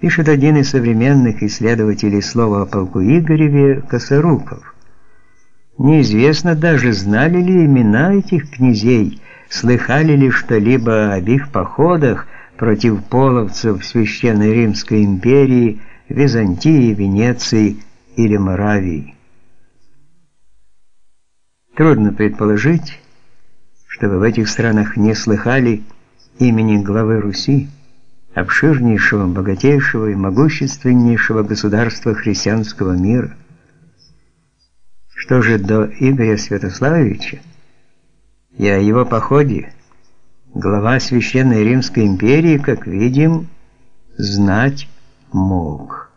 пишет один из современных исследователей слова о полку Игореве Косоруков. Неизвестно даже, знали ли имена этих князей, слыхали ли что-либо об их походах против половцев в Священной Римской империи, Византии, Венеции или Моравии. Трудно предположить, чтобы в этих странах не слыхали имени главы Руси, обширнейшего, богатейшего и могущественнейшего государства христианского мира. Что же до Игоря Святославовича и о его походе, глава Священной Римской империи, как видим, знать мог.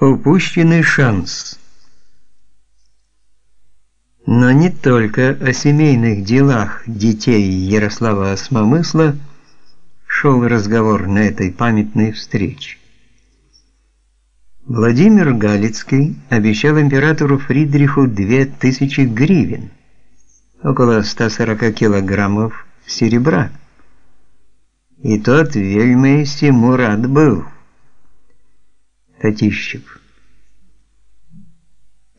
Упущенный шанс. Но не только о семейных делах детей Ярослава Осмомысла шел разговор на этой памятной встрече. Владимир Галицкий обещал императору Фридриху 2000 гривен, около 140 килограммов серебра. И тот вельми всему рад был. Татищев.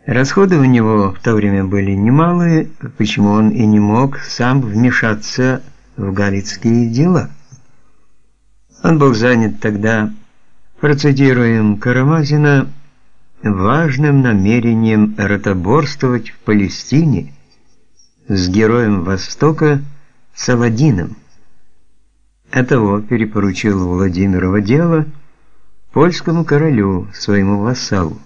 Расходы у него в то время были немалые, почему он и не мог сам вмешаться в галицкие дела. Он был занят тогда, процитируем Карамазина, важным намерением ротоборствовать в Палестине с героем Востока Саладином. Этого перепоручил Владимирово дело польскому королю, своему вассалу.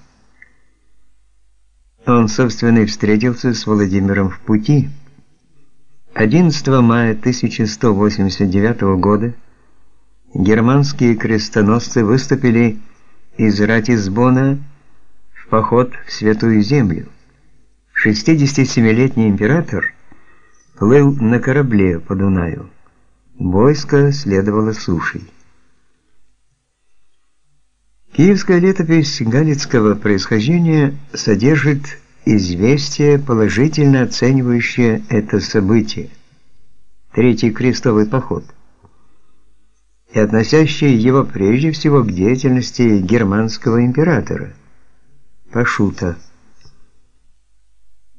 Он, собственно, и встретился с Владимиром в пути. 11 мая 1189 года германские крестоносцы выступили из Ратисбона в поход в Святую Землю. 67-летний император плыл на корабле по Дунаю. Войско следовало сушей. Киевская летопись галицкого происхождения содержит известие, положительно оценивающее это событие, Третий крестовый поход, и относящее его прежде всего к деятельности германского императора, Пашута.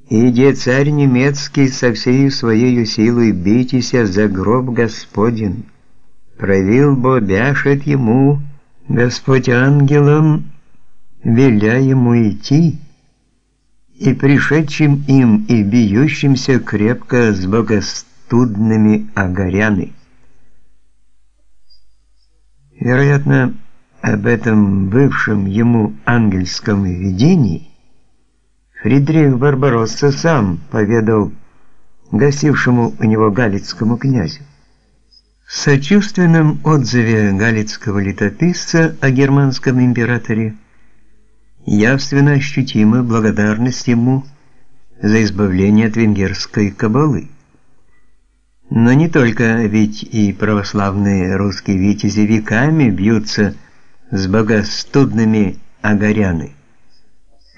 «Иди, царь немецкий, со всей своей силой битеся за гроб Господень, правил бо бяшет ему, Господь ангелом, веля ему идти, и пришедшим им и бьющимся крепко с богостудными огоряны. Вероятно, об этом бывшем ему ангельском видении Фридрих Барбаросса сам поведал гостившему у него галицкому князю. В сочувственном отзыве галицкого летописца о германском императоре явственно ощутима благодарность ему за избавление от венгерской кабалы. Но не только, ведь и православные русские витязи веками бьются с богостудными агаряны,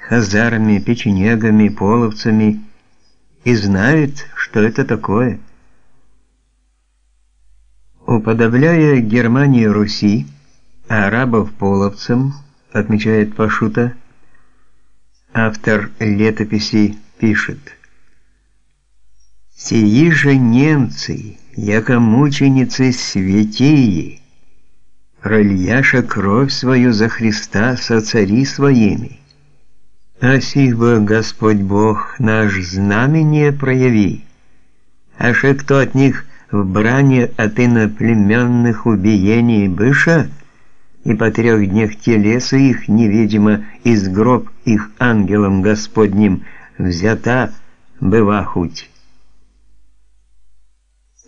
хазарами, печенегами, половцами и знают, что это такое – Уподобляя Германии Руси, арабов половцам, отмечает Пашута, автор летописи пишет «Сии же немцы, яко мученицы святии, прольяша кровь свою за Христа со цари своими, а сих Господь Бог наш знамение прояви, а ше кто от них – в бране от иноплеменных убиений быша, и по трех днях телеса их невидимо из гроб их ангелом Господним взята быва хуть.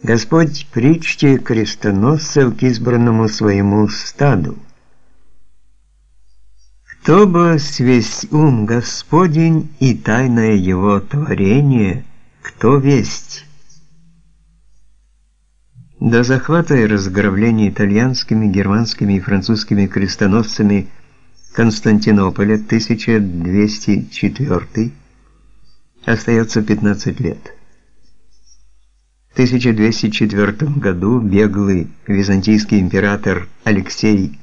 Господь причте крестоносцев к избранному своему стаду. Кто бы свесть ум Господень и тайное его творение, кто весть? До захвата и разграбления итальянскими, германскими и французскими крестоносцами Константинополя 1204 остается 15 лет. 1204 году беглый византийский император Алексей